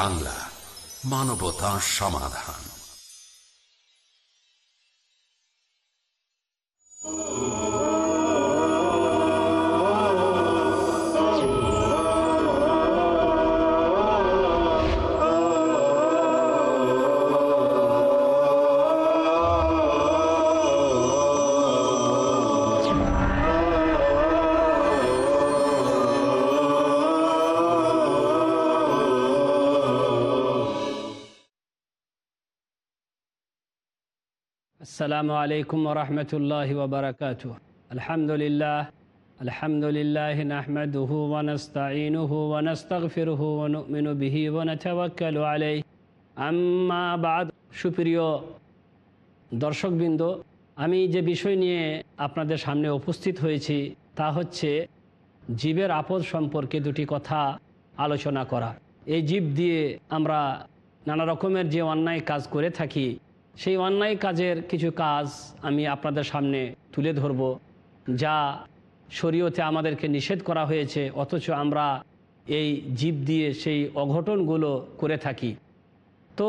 বাংলা মানবতা সমাধান। السلام عليكم ورحمة الله وبركاته الحمد لله الحمد لله نحمده ونستعينه ونستغفره ونؤمن به ونتوكل عليه أما بعد সুপ্রিয় দর্শকবৃন্দ আমি যে বিষয় নিয়ে আপনাদের সামনে উপস্থিত হয়েছি তা হচ্ছে জীবের আপদ সম্পর্কে দুটি কথা আলোচনা করা এই জীব দিয়ে আমরা নানা রকমের যে অন্যায় কাজ করে থাকি সেই অন্যায় কাজের কিছু কাজ আমি আপনাদের সামনে তুলে ধরব, যা শরীয়তে আমাদেরকে নিষেধ করা হয়েছে, অথচ আমরা এই জীব দিয়ে সেই অঘটনগুলো করে থাকি। তো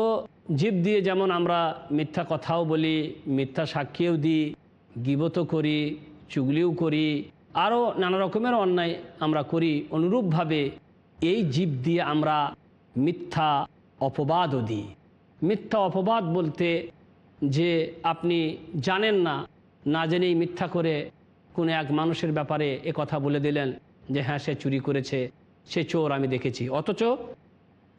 জীব দিয়ে যেমন আমরা মিথ্যা কথাও বলি, মিথ্যা সাক্ষীও দিই গিবত করি, চুগলিও করি, আরও নানা রকমের অন্যায় আমরা করি, অনুরূপভাবে এই জীব দিয়ে আমরা মিথ্যা অপবাদও দিই। মিথ্যা অপবাদ বলতে যে আপনি জানেন না না জেনেই মিথ্যা করে কোনো এক মানুষের ব্যাপারে এ কথা বলে দিলেন যে হ্যাঁ সে চুরি করেছে, সে চোর আমি দেখেছি। অথচ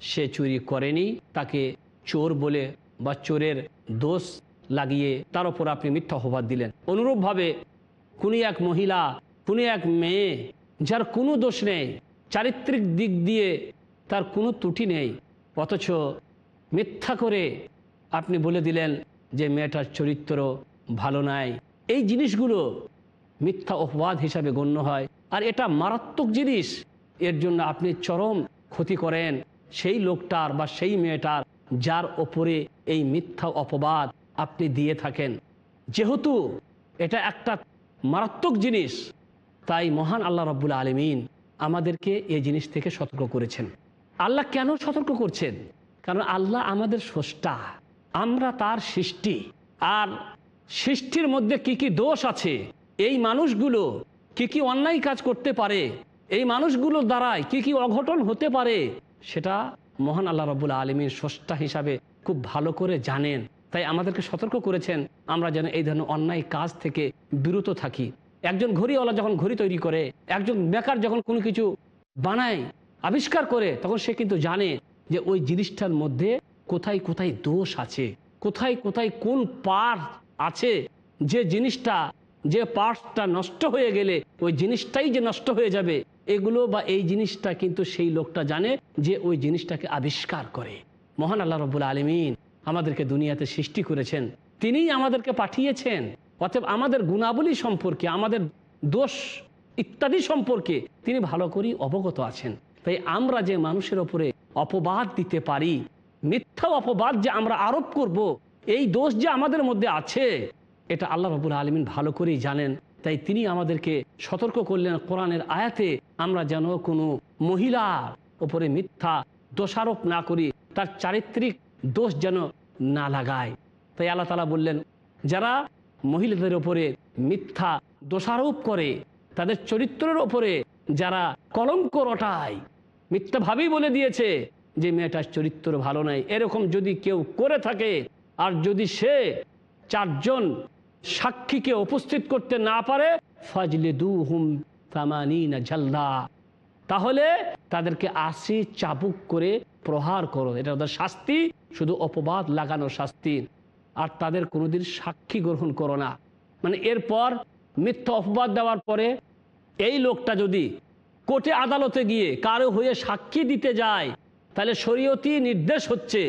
সে চুরি করেনি, তাকে চোর বলে বা চোরের দোষ লাগিয়ে তার ওপর আপনি মিথ্যা অপবাদ দিলেন। অনুরূপভাবে কোনো এক মহিলা, কোনো এক মেয়ে যার কোনো দোষ নেই, চারিত্রিক দিক দিয়ে তার কোনো ত্রুটি নেই, অথচ মিথ্যা করে আপনি বলে দিলেন যে মেয়েটার চরিত্র ভালো নাই। এই জিনিসগুলো মিথ্যা অপবাদ হিসাবে গণ্য হয়। আর এটা মারাত্মক জিনিস। এর জন্য আপনি চরম ক্ষতি করেন সেই লোকটার বা সেই মেয়েটার যার ওপরে এই মিথ্যা অপবাদ আপনি দিয়ে থাকেন। যেহেতু এটা একটা মারাত্মক জিনিস, তাই মহান আল্লাহ রব্বুল আলমিন আমাদেরকে এই জিনিস থেকে সতর্ক করেছেন। আল্লাহ কেন সতর্ক করছেন? কারণ আল্লাহ আমাদের স্রষ্টা। আমরা তার সৃষ্টি। আর সৃষ্টির মধ্যে কি কি দোষ আছে? এই মানুষগুলো কি কি অন্যায় কাজ করতে পারে? এই মানুষগুলোর দ্বারাই কি কি অঘটন হতে পারে? সেটা মহান আল্লাহ রবুল্লা আলমীর স্রষ্টা হিসাবে খুব ভালো করে জানেন। তাই আমাদেরকে সতর্ক করেছেন, আমরা যেন এই ধরনের অন্যায় কাজ থেকে বিরত থাকি। একজন ঘড়িওয়ালা যখন ঘড়ি তৈরি করে, একজন বেকার যখন কোনো কিছু বানায়, আবিষ্কার করে, তখন সে কিন্তু জানে যে ওই জিনিসটার মধ্যে কোথায় কোথায় দোষ আছে? কোথায় কোথায় কোন পার আছে? যে জিনিসটা, যে পার্টসটা নষ্ট হয়ে গেলে ওই জিনিসটাই যে নষ্ট হয়ে যাবে, এগুলো বা এই জিনিসটা কিন্তু সেই লোকটা জানে যে ওই জিনিসটাকে আবিষ্কার করে। মহান আল্লাহ রবুল আলমিন আমাদেরকে দুনিয়াতে সৃষ্টি করেছেন। তিনিই আমাদেরকে পাঠিয়েছেন। অতএব আমাদের গুণাবলী সম্পর্কে, আমাদের দোষ ইত্যাদি সম্পর্কে তিনি ভালো করেই অবগত আছেন। তাই আমরা যে মানুষের ওপরে অপবাদ দিতে পারি মিথ্যা অপবাদ যে আমরা আরোপ করব, এই দোষ যে আমাদের মধ্যে আছে, এটা আল্লাহ রবুল আলমিন ভালো করেই জানেন। তাই তিনি আমাদেরকে সতর্ক করলেন কোরআনের আয়াতে, আমরা যেন কোনো মহিলার ওপরে মিথ্যা দোষারোপ না করি, তার চারিত্রিক দোষ যেন না লাগায়। তাই আল্লাহ তালা বললেন, যারা মহিলাদের ওপরে মিথ্যা দোষারোপ করে, তাদের চরিত্রের ওপরে যারা কলঙ্ক রটায় মিথ্যাভাবেই বলে দিয়েছে যে মেয়েটার চরিত্র ভালো নাই। এরকম যদি কেউ করে থাকে, আর যদি সে চারজন সাক্ষীকে উপস্থিত করতে না পারে ফজলে দু হুম তামানিনা ঝাল্লা তাহলে তাদেরকে আসি চাবুক করে প্রহার করো। এটা ওদের শাস্তি, শুধু অপবাদ লাগানো শাস্তি। আর তাদের কোনোদিন সাক্ষী গ্রহণ করো না। মানে এরপর মিথ্যা অপবাদ দেওয়ার পরে এই লোকটা যদি কোর্টে আদালতে গিয়ে কারও হয়ে সাক্ষী দিতে যায় তাহলে শরীয়তি নির্দেশ হচ্ছে,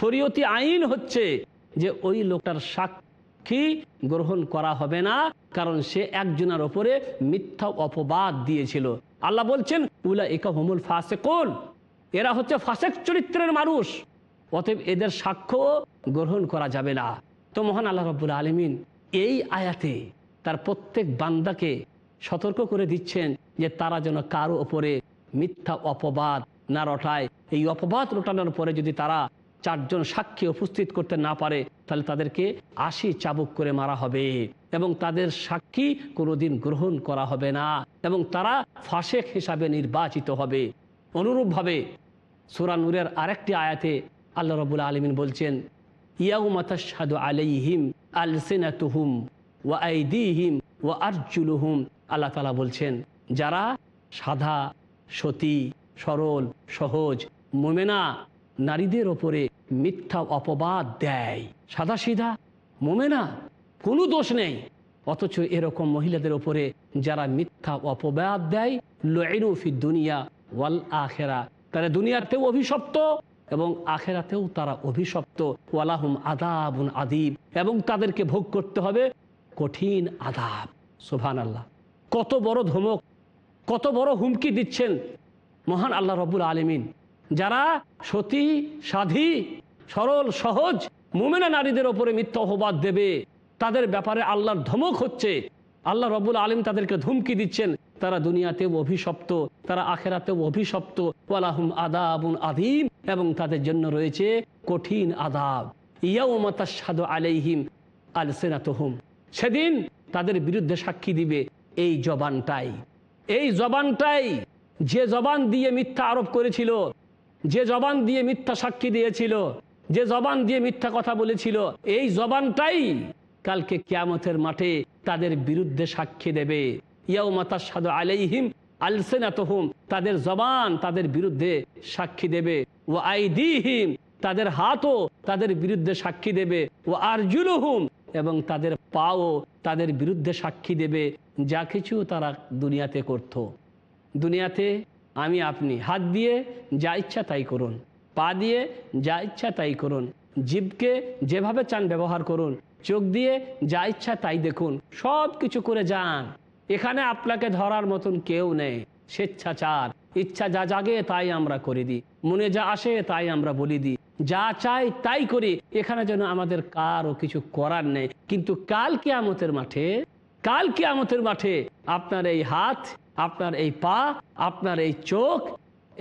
শরীয়তি আইন হচ্ছে যে ওই লোকটার সাক্ষী গ্রহণ করা হবে না, কারণ সে একজনের ওপরে মিথ্যা অপবাদ দিয়েছিল। আল্লাহ বলছেন উলা একা হমুল ফাসেকুন, এরা হচ্ছে ফাসেক চরিত্রের মানুষ, অতএব এদের সাক্ষ্য গ্রহণ করা যাবে না। তো মহান আল্লাহ রব্বুল আলমিন এই আয়াতে তার প্রত্যেক বান্দাকে সতর্ক করে দিচ্ছেন যে তারা যেন কারও ওপরে মিথ্যা অপবাদ না রটায়। এই অপবাদ রটানোর পরে যদি তারা চারজন সাক্ষী উপস্থিত করতে না পারে, তাহলে তাদেরকে আশি চাবুক করে মারা হবে এবং তাদের সাক্ষী কোনোদিন গ্রহণ করা হবে না এবং তারা ফাঁসেক হিসাবে নির্বাচিত হবে। অনুরূপভাবে সুরা নূরের আরেকটি আয়াতে আল্লাহ রবুল আলমিন বলছেন ইয়াউ ইয়াউমাতাসাদু আলাইহিম আলসিনাতুহুম ওয়া আইদিহিম ওয়া আরজুলুহুম। আল্লাহ তালা বলছেন, যারা সাদা সতী সরল, সহজ, মোমেনা নারীদের ওপরে মিথ্যা অপবাদ দেয়। সাদা সিধা মোমেনা, কোনো দোষ নেই। অথচ এরকম মহিলাদের ওপরে যারা মিথ্যা অপবাদ দেয় লইনুফি দুনিয়া ওয়াল আখেরা। তারা দুনিয়াতেও অভিশপ্ত এবং আখেরাতেও তারা অভিশপ্ত। ওয়ালাহুম আদাবুন আদিব এবং তাদেরকে ভোগ করতে হবে কঠিন আদাব সোভান আল্লাহ কত বড় ধমক, কত বড় হুমকি দিচ্ছেন মহান আল্লাহ রবুল আলমিন। যারা সতী, সাধী, সরল, সহজ, মুমেনা নারীদের ওপরে মিথ্যা অপবাদ দেবে, তাদের ব্যাপারে আল্লাহর ধমক হচ্ছে। আল্লাহ রবুল আলম তাদেরকে ধুমকি দিচ্ছেন, তারা দুনিয়াতেও অভিশপ্ত, তারা আখেরাতেও অভিশপ্ত। ওয়ালাহুম আদাবুন আদিম এবং তাদের জন্য রয়েছে কঠিন আদাব ইয়াউমাতাসাদু আলাইহিম আল সেদিন তাদের বিরুদ্ধে সাক্ষী দিবে এই জবানটাই। এই জবানটাই যে জবান দিয়ে মিথ্যা আরোপ করেছিল, যে জবান দিয়ে মিথ্যা সাক্ষী দিয়েছিল, যে জবান দিয়ে মিথ্যা কথা বলেছিল, এই জবানটাই কালকে কিয়ামতের মাঠে তাদের বিরুদ্ধে সাক্ষী দেবে। ইয়াও মাতাসাদু আলাইহিম আলসেনাতহুম, তাদের জবান তাদের বিরুদ্ধে সাক্ষী দেবে। ও আইদিহিম, তাদের হাতও তাদের বিরুদ্ধে সাক্ষী দেবে। ও আরজুলুহুম, এবং তাদের পাও তাদের বিরুদ্ধে সাক্ষী দেবে। যা কিছু তারা দুনিয়াতে করত। দুনিয়াতে আমি আপনি। হাত দিয়ে যা ইচ্ছা তাই করুন। পা দিয়ে যা ইচ্ছা তাই করুন। জীবকে যেভাবে চান ব্যবহার করুন। চোখ দিয়ে যা ইচ্ছা তাই দেখুন। সব কিছু করে যান। এখানে আপনাকে ধরার মতন কেউ নেই। স্বেচ্ছাচার। ইচ্ছা যা জাগে তাই আমরা করে দিই। মনে যা আসে তাই আমরা বলি দিই। যা চাই তাই করি। এখানে যেন আমাদের কারও কিছু করার নেই। কিন্তু কাল কেয়ামতের মাঠে, কাল কেয়ামতের মাঠে আপনার এই হাত আপনার এই পা, আপনার এই চোখ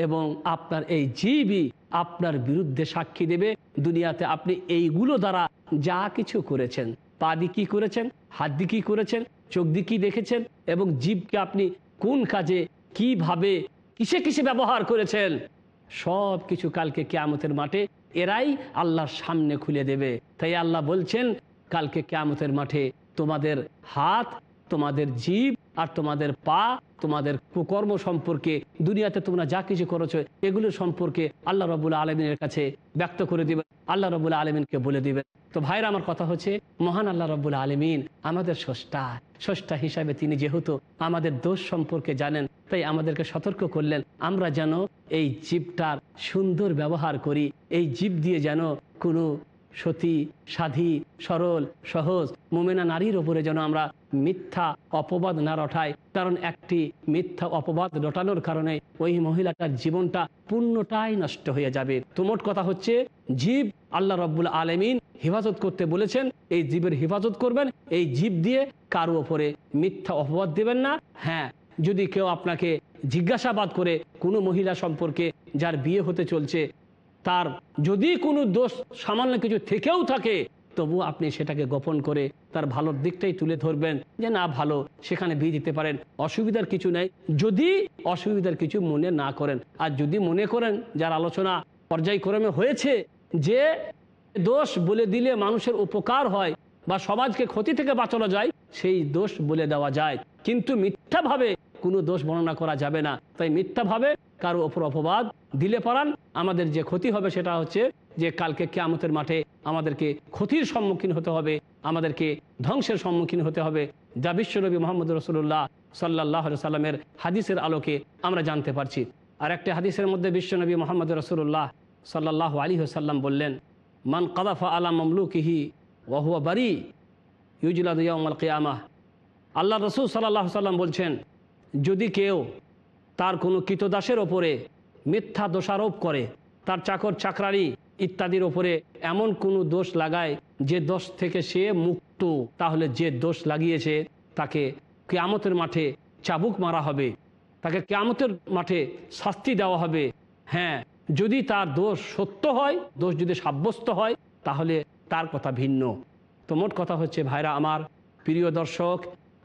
এবং আপনার এই জীবই আপনার বিরুদ্ধে সাক্ষী দেবে। দুনিয়াতে আপনি এইগুলো দ্বারা যা কিছু করেছেন পা দিয়ে কি করেছেন হাত দিয়ে কি করেছেন, চোখ দিয়ে কি দেখেছেন এবং জীবকে আপনি কোন কাজে, কীভাবে, কিসে কিসে ব্যবহার করেছেন, সব কিছু কালকে কেয়ামতের মাঠে এরাই আল্লাহর সামনে খুলে দেবে। তাই আল্লাহ বলছেন, কালকে কেয়ামতের মাঠে তোমাদের হাত, তোমাদের জীব আর তোমাদের পা তোমাদের কুকর্ম সম্পর্কে, দুনিয়াতে তোমরা যা কিছু করেছ, এগুলো সম্পর্কে আল্লাহ রবুল্লা আলমিনের কাছে ব্যক্ত করে দিবে, আল্লাহ রবুল্লা আলমিনকে বলে দিবে। তো ভাইরা, আমার কথা হচ্ছে, মহান আল্লাহ রব্বুল আলমিন আমাদের স্রষ্টা স্রষ্টা হিসাবে তিনি যেহেতু আমাদের দোষ সম্পর্কে জানেন, তাই আমাদেরকে সতর্ক করলেন, আমরা যেন এই জীবটার সুন্দর ব্যবহার করি, এই জীব দিয়ে যেন কোনো সতী, সাধী, সরল, সহজ, মোমেনা নারীর ওপরে যেন আমরা মিথ্যা অপবাদ না রটাই। কারণ একটি মিথ্যা অপবাদ রটানোর কারণে ওই মহিলাটার জীবনটা পূর্ণটাই নষ্ট হয়ে যাবে। তো মোট কথা হচ্ছে, জীব আল্লাহ রব্বুল আলমিন হেফাজত করতে বলেছেন, এই জীবের হেফাজত করবেন, এই জীব দিয়ে কারও ওপরে মিথ্যা অপবাদ দেবেন না। হ্যাঁ যদি কেউ আপনাকে জিজ্ঞাসাবাদ করে কোনো মহিলা সম্পর্কে যার বিয়ে হতে চলছে তার যদি কোনো দোষ সামান্য কিছু থেকেও থাকে, তবু আপনি সেটাকে গোপন করে তার ভালোর দিকটাই তুলে ধরবেন যে না, ভালো, সেখানে বিয়ে দিতে পারেন। অসুবিধার কিছু নেই। যদি অসুবিধার কিছু মনে না করেন, আর যদি মনে করেন, যার আলোচনা পর্যায়ক্রমে হয়েছে যে দোষ বলে দিলে মানুষের উপকার হয় বা সমাজকে ক্ষতি থেকে বাঁচানো যায়, সেই দোষ বলে দেওয়া যায়। কিন্তু মিথ্যাভাবে কোনো দোষ বর্ণনা করা যাবে না। তাই মিথ্যাভাবে কারও ওপর অপবাদ দিলে পারান আমাদের যে ক্ষতি হবে সেটা হচ্ছে যে কালকে কেয়ামতের মাঠে আমাদেরকে ক্ষতির সম্মুখীন হতে হবে, আমাদেরকে ধ্বংসের সম্মুখীন হতে হবে, যা বিশ্বনবী মোহাম্মদ রসুল্লাহ সাল্লাহ সাল্লামের হাদিসের আলোকে আমরা জানতে পারছি। আর একটা হাদিসের মধ্যে বিশ্বনবী মোহাম্মদ রসুল্লাহ সাল্লাহ আলী সাল্লাম বললেন, মান কাদাফা আলা মমলুকিহি ওয়াহুয়া বারি ইউজুলাদুয়াল কেয়ামা আল্লাহ রসুল সাল্লাহ সাল্লাম বলছেন, যদি কেউ তার কোনো কৃতদাসের ওপরে মিথ্যা দোষারোপ করে, তার চাকর চাকরানি ইত্যাদির ওপরে এমন কোনো দোষ লাগায় যে দোষ থেকে সে মুক্ত। তাহলে যে দোষ লাগিয়েছে তাকে কেয়ামতের মাঠে চাবুক মারা হবে, তাকে কেয়ামতের মাঠে শাস্তি দেওয়া হবে। হ্যাঁ যদি তার দোষ সত্য হয়, দোষ যদি সাব্যস্ত হয়, তাহলে তার কথা ভিন্ন। তো মোট কথা হচ্ছে, ভাইরা আমার প্রিয় দর্শক,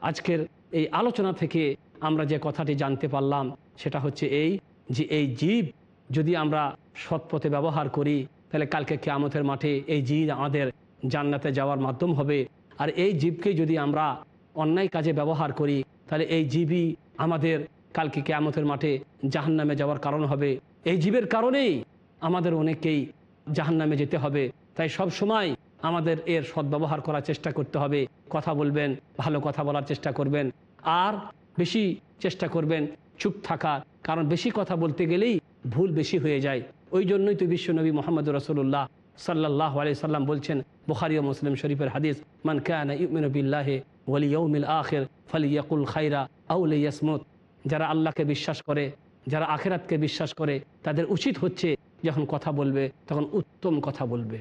আজকের এই আলোচনা থেকে আমরা যে কথাটি জানতে পারলাম সেটা হচ্ছে এই যে এই জীব যদি আমরা সৎপথে ব্যবহার করি, তাহলে কালকে কেয়ামতের মাঠে এই জীব আমাদের জান্নাতে যাওয়ার মাধ্যম হবে। আর এই জীবকে যদি আমরা অন্যায় কাজে ব্যবহার করি, তাহলে এই জীবই আমাদের কালকে কেয়ামতের মাঠে জাহান্নামে যাওয়ার কারণ হবে। এই জীবের কারণেই আমাদের অনেকেই জাহান্নামে যেতে হবে। তাই সব সময় আমাদের এর সদ্ব্যবহার করার চেষ্টা করতে হবে। কথা বলবেন, ভালো কথা বলার চেষ্টা করবেন, আর বেশি চেষ্টা করবেন চুপ থাকার কারণ বেশি কথা বলতে গেলেই ভুল বেশি হয়ে যায়। ওই জন্যই তো বিশ্বনবী মোহাম্মদ রসুল্লাহ সাল্লাহ আলি সাল্লাম বলছেন, বুখারি ও মুসলিম শরীফের হাদিস, মান কানা ইউমিনু বিল্লাহে ওয়ালি ইয়াউমিল আখির ফালিয়াকুল খাইরা আউলে ইয়াসমুত যারা আল্লাহকে বিশ্বাস করে, যারা আখেরাতকে বিশ্বাস করে, তাদের উচিত হচ্ছে যখন কথা বলবে, তখন উত্তম কথা বলবে,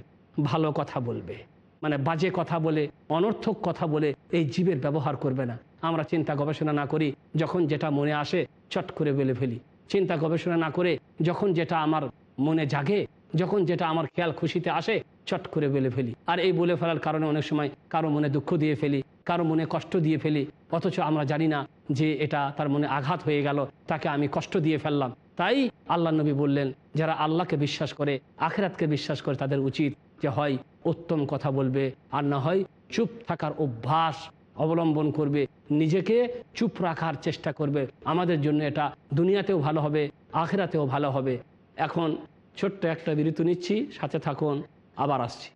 ভালো কথা বলবে। মানে বাজে কথা বলে, অনর্থক কথা বলে এই জীবের ব্যবহার করবে না। আমরা চিন্তা গবেষণা না করি, যখন যেটা মনে আসে, চট করে বলে ফেলি। চিন্তা গবেষণা না করে, যখন যেটা আমার মনে জাগে, যখন যেটা আমার খেয়াল খুশিতে আসে, চট করে বলে ফেলি। আর এই বলে ফেলার কারণে অনেক সময় কারও মনে দুঃখ দিয়ে ফেলি, কারও মনে কষ্ট দিয়ে ফেলি, অথচ আমরা জানি না যে এটা তার মনে আঘাত হয়ে গেল, তাকে আমি কষ্ট দিয়ে ফেললাম। তাই আল্লাহ নবী বললেন, যারা আল্লাহকে বিশ্বাস করে, আখেরাতকে বিশ্বাস করে তাদের উচিত যে হয়, উত্তম কথা বলবে, আর না হয় চুপ থাকার অভ্যাস অবলম্বন করবে, নিজেকে চুপ রাখার চেষ্টা করবে। আমাদের জন্য এটা দুনিয়াতেও ভালো হবে, আখেরাতেও ভালো হবে। এখন ছোট্ট একটা বিরতি নিচ্ছি, সাথে থাকুন, আবার আসছি।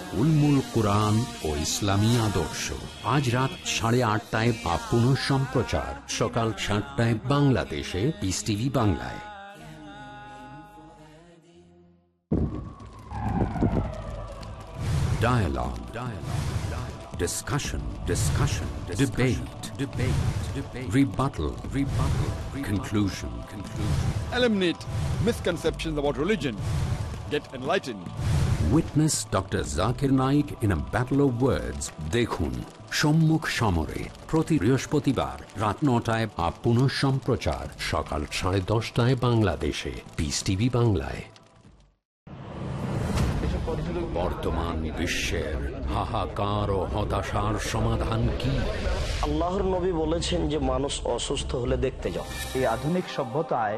উলমুল কোরআন ও ইসলামী আদর্শ আজ রাত সাড়ে আটটায় বা পুনঃ সম্প্রচার সকাল সাতটায় বাংলাদেশে পিস টিভি বাংলায় Dialogue. Dialogue. Dialogue. Discussion. Discussion. Discussion. Debate. Debate. Debate. Rebuttal. Rebuttal. Rebuttal. Conclusion. Conclusion. eliminate misconceptions about religion. Get enlightened. Witness Dr. Zakir Naik in a battle of words. দেখুন সম্মুখ সমরে প্রতি বৃহস্পতিবার রাত নটায় বা পুনঃ সম্প্রচার সকাল সাড়ে দশটায় বাংলাদেশে পিস টিভি বাংলায় বর্তমান বিশ্বের হাহাকার ও হতাশার সমাধান কি আল্লাহর নবী বলেছেন যে মানুষ অসুস্থ হলে দেখতে যাও এই আধুনিক সভ্যতায়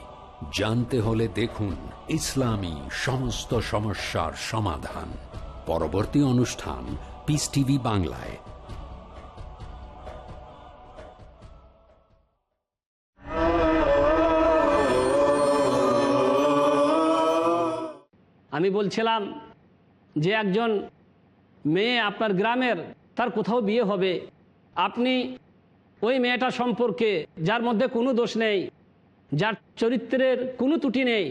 জানতে হলে দেখুন ইসলামী সমস্ত সমস্যার সমাধান। পরবর্তী অনুষ্ঠান পিস টিভি বাংলায়। আমি বলছিলাম যে একজন মেয়ে আপনার গ্রামের, তার কোথাও বিয়ে হবে। আপনি ওই মেয়েটা সম্পর্কে, যার মধ্যে কোনো দোষ নেই যার চরিত্রের কোনো ত্রুটি নেই,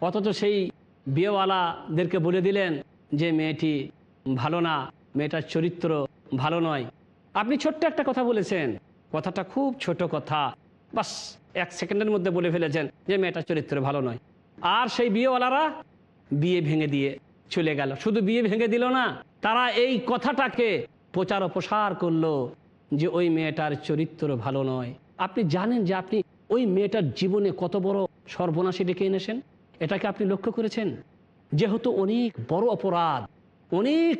অথচ সেই বিয়েওয়ালাদেরকে বলে দিলেন যে মেয়েটি ভালো না, মেয়েটার চরিত্র ভালো নয়। আপনি ছোট্ট একটা কথা বলেছেন, কথাটা খুব ছোট কথা। বাস, এক সেকেন্ডের মধ্যে বলে ফেলেছেন যে মেয়েটার চরিত্র ভালো নয়। আর সেই বিয়েওয়ালারা বিয়ে ভেঙে দিয়ে চলে গেল। শুধু বিয়ে ভেঙে দিল না, তারা এই কথাটাকে প্রচার প্রসার করল যে ওই মেয়েটার চরিত্র ভালো নয়। আপনি জানেন যে আপনি ওই মেয়েটার জীবনে কত বড় সর্বনাশী ডেকে এনেছেন? এটাকে আপনি লক্ষ্য করেছেন? যেহেতু অনেক বড় অপরাধ, অনেক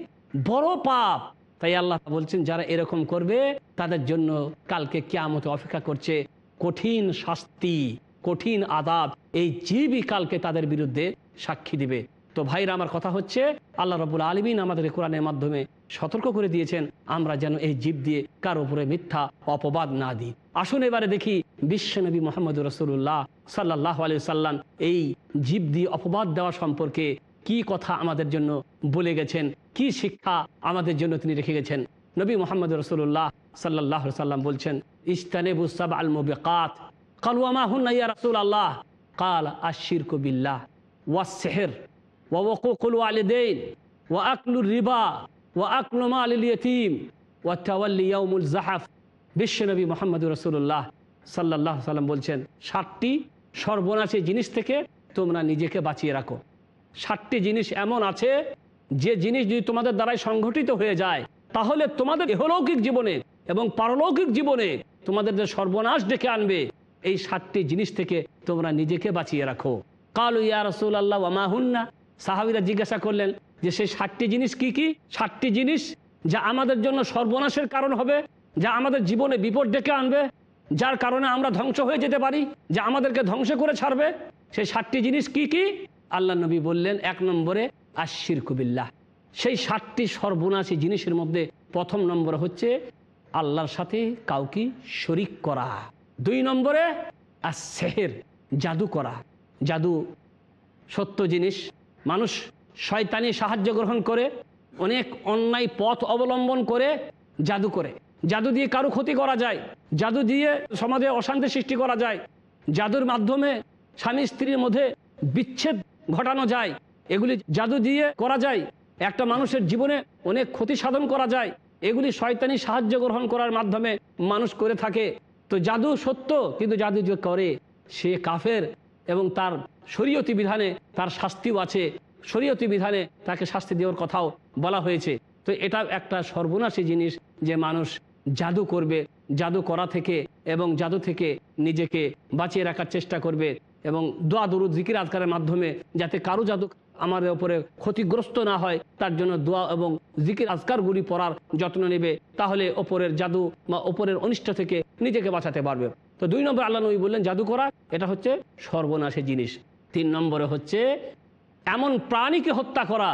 বড় পাপ। তাই আল্লাহ বলছেন, যারা এরকম করবে, তাদের জন্য কালকে কেয়ামতে অপেক্ষা করছে কঠিন শাস্তি, কঠিন আদাব এই জীবই কালকে তাদের বিরুদ্ধে সাক্ষী দিবে। তো ভাইরা, আমার কথা হচ্ছে আল্লাহ রবুল আলমিন আমাদের কোরআনের মাধ্যমে সতর্ক করে দিয়েছেন, আমরা যেন এই জীব দিয়ে কার উপরে মিথ্যা অপবাদ না দিই। আসুন এবারে দেখি বিশ্বনবী মোহাম্মদ রসুল্লাহ সাল্লাহ আলি সাল্লাম এই জীব দিয়ে অপবাদ দেওয়া সম্পর্কে কি কথা আমাদের জন্য বলে গেছেন, কি শিক্ষা আমাদের জন্য তিনি রেখে গেছেন? নবী মোহাম্মদ রসুল্লাহ সাল্লাহ সাল্লাম বলছেন ইস্তানেবু সাব আল মুবিকাত কালুয়ামা হুন্না ইয়া রসুল আল্লাহ কাল আশির কবিল্লাহ ওয়াসেহের বিশ্বনবী মোহাম্মদ রসুল্লাহ সাল্লাহ সাল্লাম বলছেন সর্বনাশী জিনিস থেকে তোমরা নিজেকে বাঁচিয়ে রাখো। জিনিস এমন আছে, যে জিনিস যদি তোমাদের দ্বারাই সংঘটিত হয়ে যায়, তাহলে তোমাদের এহলৌকিক জীবনে এবং পারলৌকিক জীবনে তোমাদের যে সর্বনাশ ডেকে আনবে, এই সাতটি জিনিস থেকে তোমরা নিজেকে বাঁচিয়ে রাখো। কালু ইয়া রসুল আল্লাহ ওয়ামাহুন্না সাহাবিরা জিজ্ঞাসা করলেন যে সেই ষাটটি জিনিস কি কি? ষাটটি জিনিস যা আমাদের জন্য সর্বনাশের কারণ হবে, যা আমাদের জীবনে বিপদ ডেকে আনবে, যার কারণে আমরা ধ্বংস হয়ে যেতে পারি, যা আমাদেরকে ধ্বংস করে ছাড়বে। সেই ষাটটি জিনিস কি কি? আল্লাহ নবী বললেন, এক নম্বরে আশির কুবিল্লাহ সেই ষাটটি সর্বনাশী জিনিসের মধ্যে প্রথম নম্বর হচ্ছে আল্লাহর সাথে কাউকে শরিক করা। দুই নম্বরে আর সেহের জাদু করা। জাদু সত্য জিনিস মানুষ শয়তানি সাহায্য গ্রহণ করে, অনেক অন্যায় পথ অবলম্বন করে, জাদু করে। জাদু দিয়ে কারও ক্ষতি করা যায়, জাদু দিয়ে সমাজে অশান্তি সৃষ্টি করা যায়, জাদুর মাধ্যমে স্বামী স্ত্রীর মধ্যে বিচ্ছেদ ঘটানো যায়, এগুলি জাদু দিয়ে করা যায়। একটা মানুষের জীবনে অনেক ক্ষতি সাধন করা যায়, এগুলি শয়তানি সাহায্য গ্রহণ করার মাধ্যমে মানুষ করে থাকে। তো জাদু সত্য, কিন্তু জাদু যে করে, সে কাফের এবং তার শরীয়তি বিধানে তার শাস্তিও আছে। শরীয়তি বিধানে তাকে শাস্তি দেওয়ার কথাও বলা হয়েছে। তো এটা একটা সর্বনাশী জিনিস যে মানুষ জাদু করবে, জাদু করা থেকে এবং জাদু থেকে নিজেকে বাঁচিয়ে রাখার চেষ্টা করবে এবং দোয়া, দরুদ, জিকির আজকারের মাধ্যমে যাতে কারও জাদু আমাদের ওপরে ক্ষতিগ্রস্ত না হয়, তার জন্য দোয়া এবং জিকির আজকারগুলি পড়ার যত্ন নেবে। তাহলে ওপরের জাদু বা ওপরের অনিষ্ট থেকে নিজেকে বাঁচাতে পারবে। তো দুই নম্বর আল্লাহ নবী বললেন, জাদু করা, এটা হচ্ছে সর্বনাশী জিনিস। তিন নম্বরে হচ্ছে, এমন প্রাণীকে হত্যা করা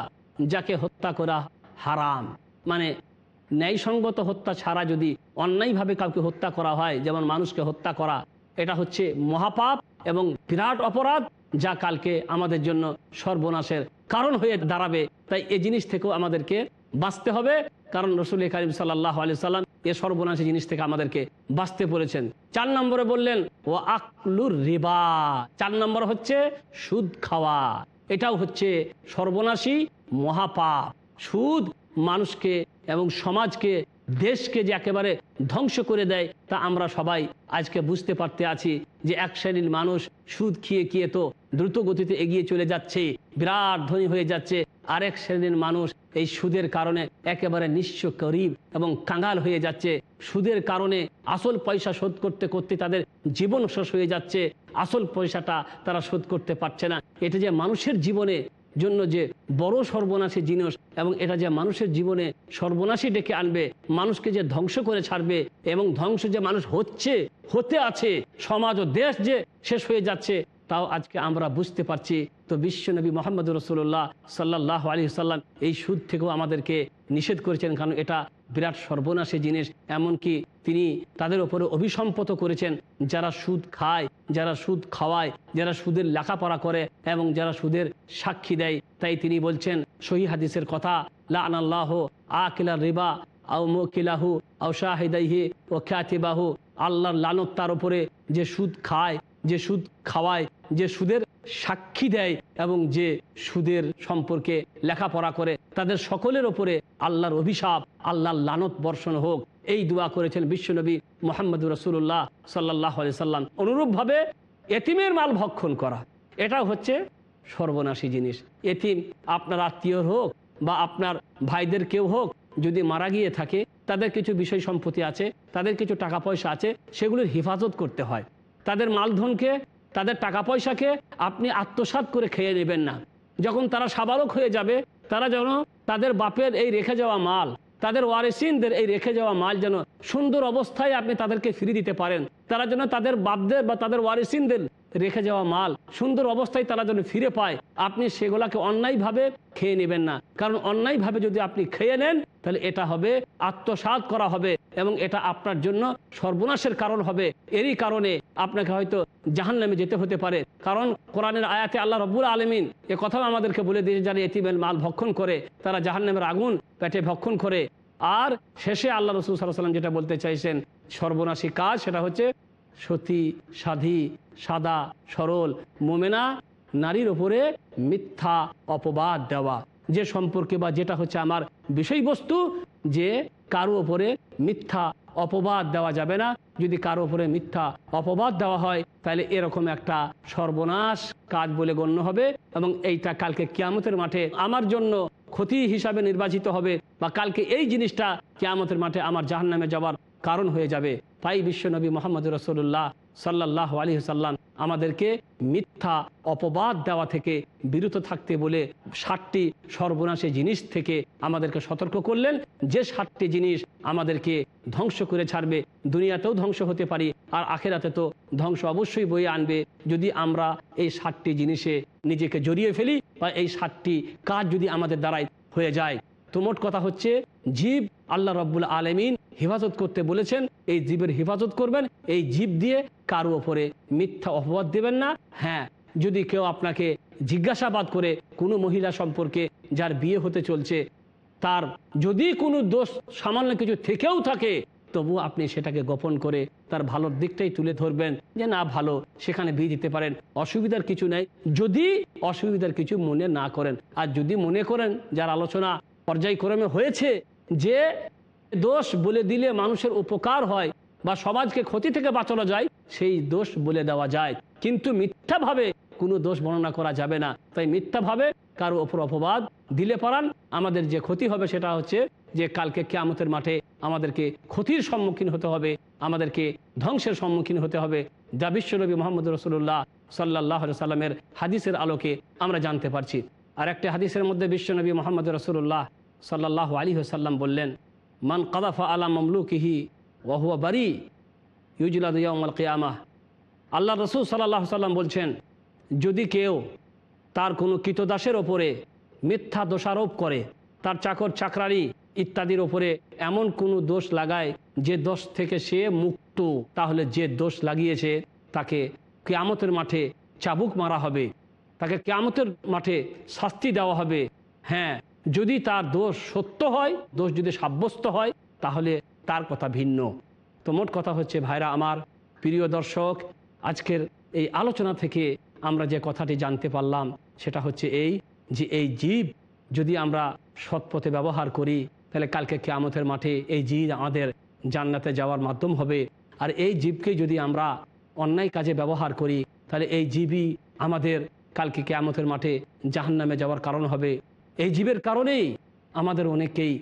যাকে হত্যা করা হারাম। মানে ন্যায়সঙ্গত হত্যা ছাড়া যদি অন্যায়ভাবে কাউকে হত্যা করা হয়, যেমন মানুষকে হত্যা করা, এটা হচ্ছে মহাপাপ এবং বিরাট অপরাধ যা কালকে আমাদের জন্য সর্বনাশের কারণ হয়ে দাঁড়াবে। তাই এই জিনিস থেকেও আমাদেরকে বাঁচতে হবে, কারণ রসুল করিম সাল্লাহ আলি সাল্লাম এ সর্বনাশী জিনিস থেকে আমাদেরকে বাঁচতে পড়েছেন চার নম্বরে বললেন ও আকলুর রেবা। চার নম্বর হচ্ছে সুদ খাওয়া। এটাও হচ্ছে সর্বনাশী মহাপাপ। সুদ মানুষকে এবং সমাজকে দেশকে যে একেবারে ধ্বংস করে দেয়, তা আমরা সবাই আজকে বুঝতে পারতে আছি যে এক শ্রেণির মানুষ সুদ খেয়ে খেয়ে তো দ্রুত গতিতে এগিয়ে চলে যাচ্ছে, বিরাট ধনী হয়ে যাচ্ছে। আরেক শ্রেণির মানুষ এই সুদের কারণে একেবারে নিঃস্ব গরিব এবং কাঙ্গাল হয়ে যাচ্ছে। সুদের কারণে আসল পয়সা শোধ করতে করতে তাদের জীবন শেষ হয়ে যাচ্ছে। আসল পয়সাটা তারা শোধ করতে পারছে না। এটা যে মানুষের জীবনে জন্য যে বড় সর্বনাশী জিনিস এবং এটা যে মানুষের জীবনে সর্বনাশী ডেকে আনবে, মানুষকে যে ধ্বংস করে ছাড়বে এবং ধ্বংস যে মানুষ হচ্ছে, হতে আছে, সমাজ ও দেশ যে শেষ হয়ে যাচ্ছে, তাও আজকে আমরা বুঝতে পারছি। তো বিশ্বনবী মোহাম্মদ রসুল্লাহ সাল্লাহ আলী সাল্লাম এই সুদ থেকেও আমাদেরকে নিষেধ করেছেন, কারণ এটা বিরাট সর্বনাশী জিনিস। এমনকি তিনি তাদের ওপরে অভিসম্পত করেছেন। যারা সুদ খায় যারা সুদ খাওয়ায়, যারা সুদের লেখাপড়া করে এবং যারা সুদের সাক্ষী দেয়, তাই তিনি বলছেন, সহি হাদিসের কথা লা আনাল্লাহ আকিলা রিবা, আও মকিলাহু, আও শাহিদাইহি ও খ্যাতিবাহু আল্লাহর লানত তার উপরে যে সুদ খায়, যে সুদ খাওয়ায়, যে সুদের সাক্ষী দেয় এবং যে সুদের সম্পর্কে লেখাপড়া করে, তাদের সকলের ওপরে আল্লাহর অভিশাপ, আল্লাহর লানত বর্ষণ হোক। এই দোয়া করেছেন বিশ্বনবী মোহাম্মদ রসুল্লাহ সাল্লাহ সাল্লাম। অনুরূপভাবে এতিমের মাল ভক্ষণ করা এটা হচ্ছে সর্বনাশী জিনিস। এতিম আপনার আত্মীয় হোক বা আপনার ভাইদের কেউ হোক, যদি মারা গিয়ে থাকে, তাদের কিছু বিষয় সম্পত্তি আছে, তাদের কিছু টাকা পয়সা আছে, সেগুলির হেফাজত করতে হয়। তাদের মালধনকে, তাদের টাকা পয়সাকে আপনি আত্মসাত করে খেয়ে নেবেন না। যখন তারা সাবালক হয়ে যাবে, তারা যেন তাদের বাপের এই রেখে যাওয়া মাল তাদের ওয়ারেসিনদের এই রেখে যাওয়া মাল যেন সুন্দর অবস্থায় আপনি তাদেরকে ফিরিয়ে দিতে পারেন। তারা যেন তাদের বাপদের বা তাদের ওয়ারেসিনদের রেখে যাওয়া মাল সুন্দর অবস্থায় তারা যেন ফিরে পায়, আপনি সেগুলাকে অন্যায়ভাবে খেয়ে নেবেন না। কারণ অন্যায়ভাবে যদি আপনি খেয়ে নেন তাহলে এটা হবে আত্মসাত করা হবে এবং এটা আপনার জন্য সর্বনাশের কারণ হবে। এরই কারণে আপনাকে হয়তো জাহান নামে যেতে হতে পারে। কারণ কোরআনের আয়াতে আল্লাহ রব্বুল আলমিন এ কথাও আমাদেরকে বলে দিয়েছে যারা এতিমের মাল ভক্ষণ করে, তারা জাহান নামের আগুন পেটে ভক্ষণ করে। আর শেষে আল্লাহ রসুল সাল্লাহ সাল্লাম যেটা বলতে চাইছেন, সর্বনাশী কাজ সেটা হচ্ছে সতী, সাধী, সাদা, সরল, মোমেনা, নারীর ওপরে মিথ্যা অপবাদ দেওয়া। যে সম্পর্কে বা যেটা হচ্ছে আমার বিষয়বস্তু, যে কারও ওপরে মিথ্যা অপবাদ দেওয়া যাবে না। যদি কারও ওপরে মিথ্যা অপবাদ দেওয়া হয়, তাহলে এরকম একটা সর্বনাশ কাজ বলে গণ্য হবে এবং এইটা কালকে কিয়ামতের মাঠে আমার জন্য ক্ষতি হিসাবে নির্বাচিত হবে বা কালকে এই জিনিসটা কিয়ামতের মাঠে আমার জাহান নামে যাওয়ার কারণ হয়ে যাবে। তাই বিশ্বনবী মোহাম্মদ রসুল্লাহ সাল্লাহ আলী সাল্লাম আমাদেরকে মিথ্যা অপবাদ দেওয়া থেকে বিরত থাকতে বলে ষাটটি সর্বনাশী জিনিস থেকে আমাদেরকে সতর্ক করলেন। যে ষাটটি জিনিস আমাদেরকে ধ্বংস করে ছাড়বে, দুনিয়াতেও ধ্বংস হতে পারি আর আখেরাতে তো ধ্বংস অবশ্যই বয়ে আনবে। যদি আমরা এই ষাটটি জিনিসে নিজেকে জড়িয়ে ফেলি বা এই ষাটটি কাজ যদি আমাদের দ্বারাই হয়ে যায়, তো মোট কথা হচ্ছে জীব আল্লাহ রব্বুল আলমিন হেফাজত করতে বলেছেন, এই জীবের হেফাজত করবেন, এই জীব দিয়ে কারও ওপরে মিথ্যা অপবাদ দেবেন না। হ্যাঁ যদি কেউ আপনাকে জিজ্ঞাসাবাদ করে কোনো মহিলা সম্পর্কে যার বিয়ে হতে চলছে, তার যদি কোনো দোষ সামান্য কিছু থেকেও থাকে তবু আপনি সেটাকে গোপন করে তার ভালোর দিকটাই তুলে ধরবেন যে না, ভালো, সেখানে বিয়ে দিতে পারেন, অসুবিধার কিছু নাই। যদি অসুবিধার কিছু মনে না করেন, আর যদি মনে করেন, যার আলোচনা পর্যায়ক্রমে হয়েছে যে দোষ বলে দিলে মানুষের উপকার হয় বা সমাজকে ক্ষতি থেকে বাঁচানো যায়, সেই দোষ বলে দেওয়া যায়। কিন্তু মিথ্যাভাবে কোনো দোষ বর্ণনা করা যাবে না। তাই মিথ্যাভাবে কারও ওপর অপবাদ দিলে পারান আমাদের যে ক্ষতি হবে সেটা হচ্ছে যে কালকে কেয়ামতের মাঠে আমাদেরকে ক্ষতির সম্মুখীন হতে হবে, আমাদেরকে ধ্বংসের সম্মুখীন হতে হবে। যা বিশ্বনবী মোহাম্মদ রসুল্লাহ সাল্লাহ সাল্লামের হাদিসের আলোকে আমরা জানতে পারছি। আর একটা হাদিসের মধ্যে বিশ্বনবী মোহাম্মদ রসুল্লাহ সাল্লাহ আলী সাল্লাম বললেন, মান কাদাফা আলা মমলুকিহি ওহুয়া বারি ইউজুলাদ কেয়ামাহ। আল্লাহ রসুল সাল্লাহ সাল্লাম বলছেন, যদি কেউ তার কোনো কৃতদাসের ওপরে মিথ্যা দোষারোপ করে, তার চাকর চাকরারি ইত্যাদির ওপরে এমন কোনো দোষ লাগায় যে দোষ থেকে সে মুক্ত, তাহলে যে দোষ লাগিয়েছে তাকে কেয়ামতের মাঠে চাবুক মারা হবে, তাকে কেয়ামতের মাঠে শাস্তি দেওয়া হবে। হ্যাঁ যদি তার দোষ সত্য হয়, দোষ যদি সাব্যস্ত হয়, তাহলে তার কথা ভিন্ন। তো মোট কথা হচ্ছে, ভাইরা আমার প্রিয় দর্শক, আজকের এই আলোচনা থেকে আমরা যে কথাটি জানতে পারলাম, সেটা হচ্ছে এই যে এই জীব যদি আমরা সৎপথে ব্যবহার করি, তাহলে কালকে কেয়ামতের মাঠে এই জীব আমাদের জান্নাতে যাওয়ার মাধ্যম হবে। আর এই জীবকে যদি আমরা অন্যায় কাজে ব্যবহার করি, তাহলে এই জীবই আমাদের কালকে কেয়ামতের মাঠে জাহান্নামে যাওয়ার কারণ হবে। এই জীবের কারণেই আমাদের অনেকেই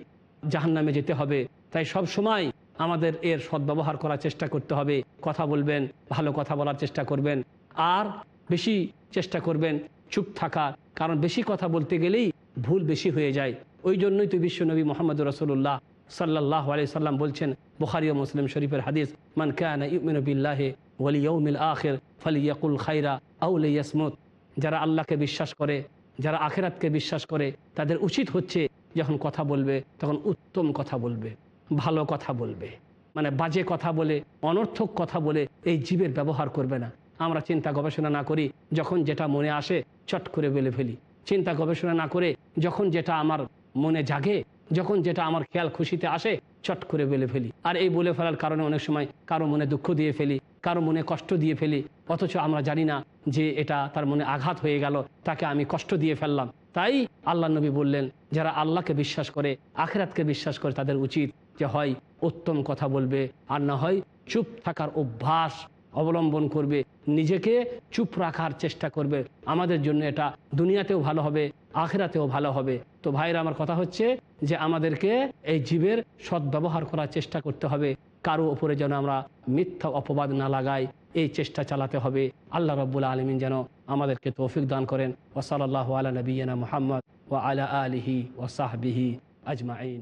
জাহান্নামে যেতে হবে। তাই সব সময় আমাদের এর সদ্ব্যবহার করার চেষ্টা করতে হবে। কথা বলবেন, ভালো কথা বলার চেষ্টা করবেন, আর বেশি চেষ্টা করবেন চুপ থাকার কারণ বেশি কথা বলতে গেলেই ভুল বেশি হয়ে যায়। ওই জন্যই তো বিশ্বনবী মোহাম্মদ রসুল্লাহ সাল্লাহ আলি সাল্লাম বলছেন, বুখারি ও মুসলিম শরীফের হাদিস, মান কানা ইউমিনবিল্লাহে ওয়ালি ইয়ৌমিল আখির ফালিয়াকুল খাইরা আউলে ইয়াসমুত যারা আল্লাহকে বিশ্বাস করে যারা আখেরাতকে বিশ্বাস করে, তাদের উচিত হচ্ছে যখন কথা বলবে, তখন উত্তম কথা বলবে, ভালো কথা বলবে। মানে বাজে কথা বলে, অনর্থক কথা বলে এই জীবের ব্যবহার করবে না। আমরা চিন্তা গবেষণা না করি, যখন যেটা মনে আসে, চট করে বলে ফেলি। চিন্তা গবেষণা না করে, যখন যেটা আমার মনে জাগে, যখন যেটা আমার খেয়াল খুশিতে আসে, চট করে বলে ফেলি। আর এই বলে ফেলার কারণে অনেক সময় কারও মনে দুঃখ দিয়ে ফেলি কারও মনে কষ্ট দিয়ে ফেলি, অথচ আমরা জানি না যে এটা তার মনে আঘাত হয়ে গেল, তাকে আমি কষ্ট দিয়ে ফেললাম। তাই আল্লাহ নবী বললেন, যারা আল্লাহকে বিশ্বাস করে, আখেরাতকে বিশ্বাস করে, তাদের উচিত যে হয় উত্তম কথা বলবে, আর না হয় চুপ থাকার অভ্যাস অবলম্বন করবে, নিজেকে চুপ রাখার চেষ্টা করবে। আমাদের জন্য এটা দুনিয়াতেও ভালো হবে, আখেরাতেও ভালো হবে। তো ভাইরা, আমার কথা হচ্ছে যে আমাদেরকে এই জীবের সদ্ব্যবহার করার চেষ্টা করতে হবে। কারও ওপরে যেন আমরা মিথ্যা অপবাদ না লাগাই, এই চেষ্টা চালাতে হবে। আল্লাহ রব্বুল আলমিন যেন আমাদেরকে তৌফিক দান করেন। ওসলাল্লাহ আলা নবীনা মোহাম্মদ ও আলা আলিহি ও ওসাহবিহি আজমাইন।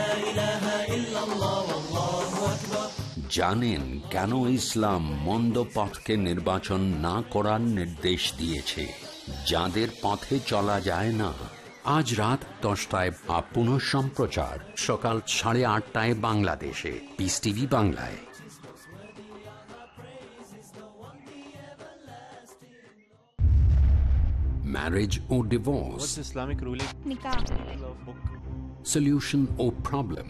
জানেন কেন ইসলাম মন্দ পথকে নির্বাচন না করার নির্দেশ দিয়েছে। যাদের পথে চলা যায় না। আজ রাত দশটায় বা পুনঃ সম্প্রচার সকাল সাড়ে আটটায় বাংলাদেশে। পিস টিভি বাংলায়। marriage or divorce, What's Islamic ruling? solution or problem,